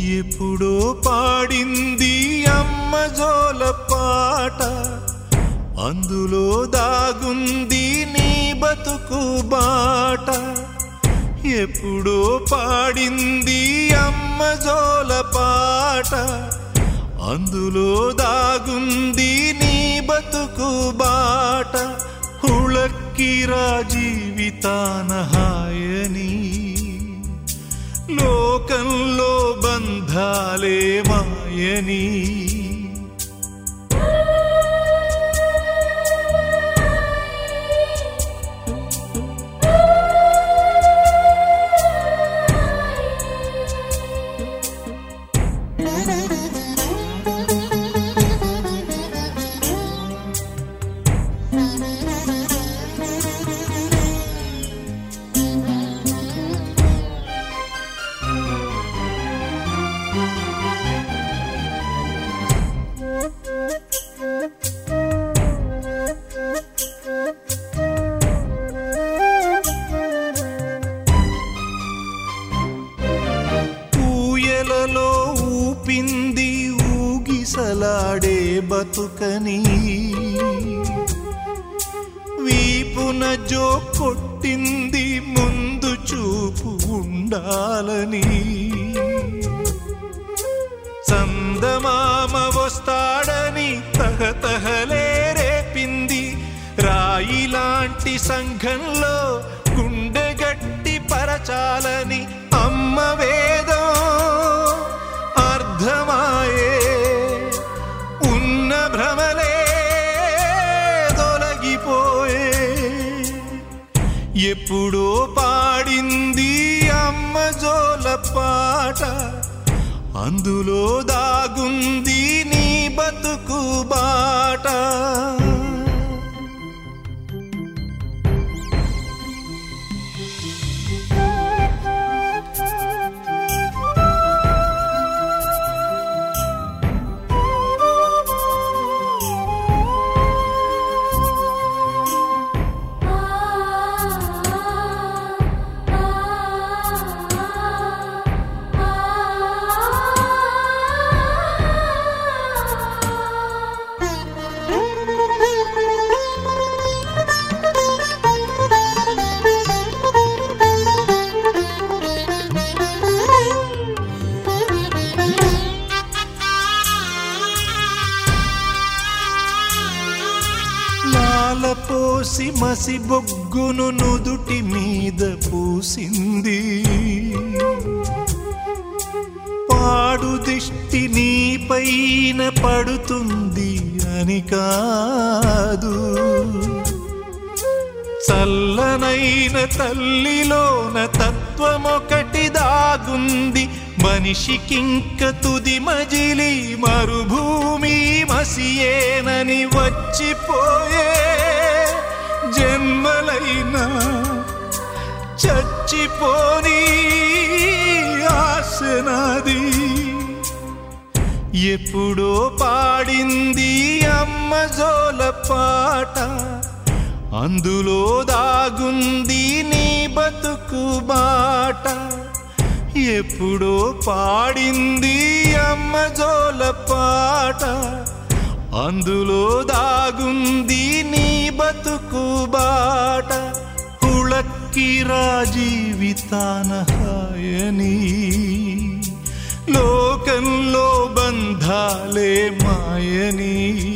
ఎప్పుడో పాడింది అమ్మ జోల పాట. అందులో దాగుంది నీ బతుకు బాట. ఎప్పుడో పాడింది అమ్మ జోల పాట. అందులో దాగుంది నీ బతుకు బాట. హుళక్కిరా జీవితాన హాయనీ బంధాలే మాయని ఊయలలో ఊపింది ఊగిసలాడే బతుకని. వీపున జో కొట్టింది ముందు చూపు ఉండాలని. చందమామ వస్తాడని తహతహలే రేపింది. రాయిలాంటి సంఘంలో గుండె గట్టి పరచాలని ఎప్పుడో పాడింది అమ్మ జోల పాట. అందులో దాగుంది నీ బతుకు బాట. పోసి మసి బొగ్గును నుదుటి మీద పూసింది. పాడు దిష్టి నీపైన పడుతుంది అని కాదు. చల్లనైన తల్లిలోన తత్వమొకటి దాగుంది. మనిషికింక తుది మజిలి మరుభూమి మసియేనని వచ్చిపోయే జన్మలైనా చచ్చిపోని ఆశనాది. ఎప్పుడో పాడింది అమ్మ జోల పాట అందులో దాగుంది నీ బతుకు బాట. ఎప్పుడో పాడింది అమ్మ జోల పాట అందులో దాగుంది నీ బతుకు బాట హుళక్కిరా జీవితాన హాయని. లోకంలో బంధాలే మాయని.